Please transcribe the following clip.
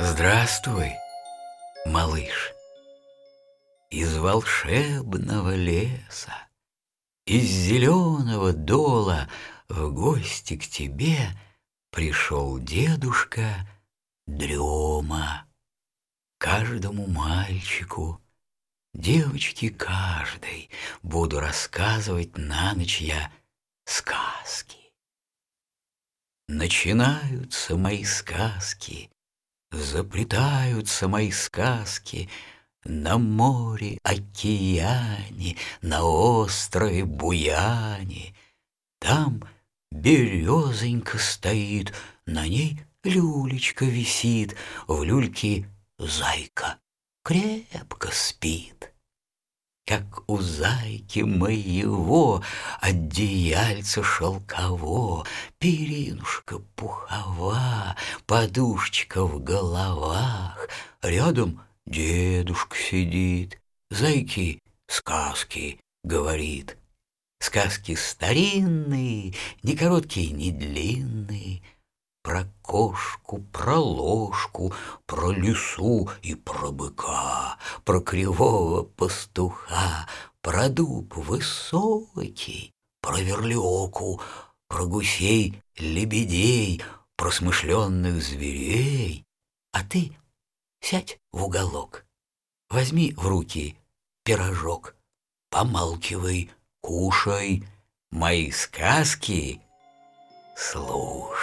Здравствуй, малыш. Из волшебного леса, из зеленого дола в гости к тебе пришел дедушка Дрема. Каждому мальчику, девочке каждой буду рассказывать на ночь я сказки. Начинаются мои сказки Заплетаются мои сказки На море, океане, На острове Буяне. Там березонька стоит, На ней люлечка висит, В люльке зайка крепко спит. Как у зайки моего Одеяльце шелково, Перинушка пухова, Подушечка в головах. Рядом дедушка сидит, Зайки сказки говорит. Сказки старинные, Не короткие, не длинные, Про кошку, про ложку, Про лису и про быка, Про кривого пастуха, Про дуб высокий, Про верлиоку, Про гусей, лебедей, Про смышленных зверей. А ты сядь в уголок, Возьми в руки пирожок, Помалкивай, кушай, Мои сказки слушай.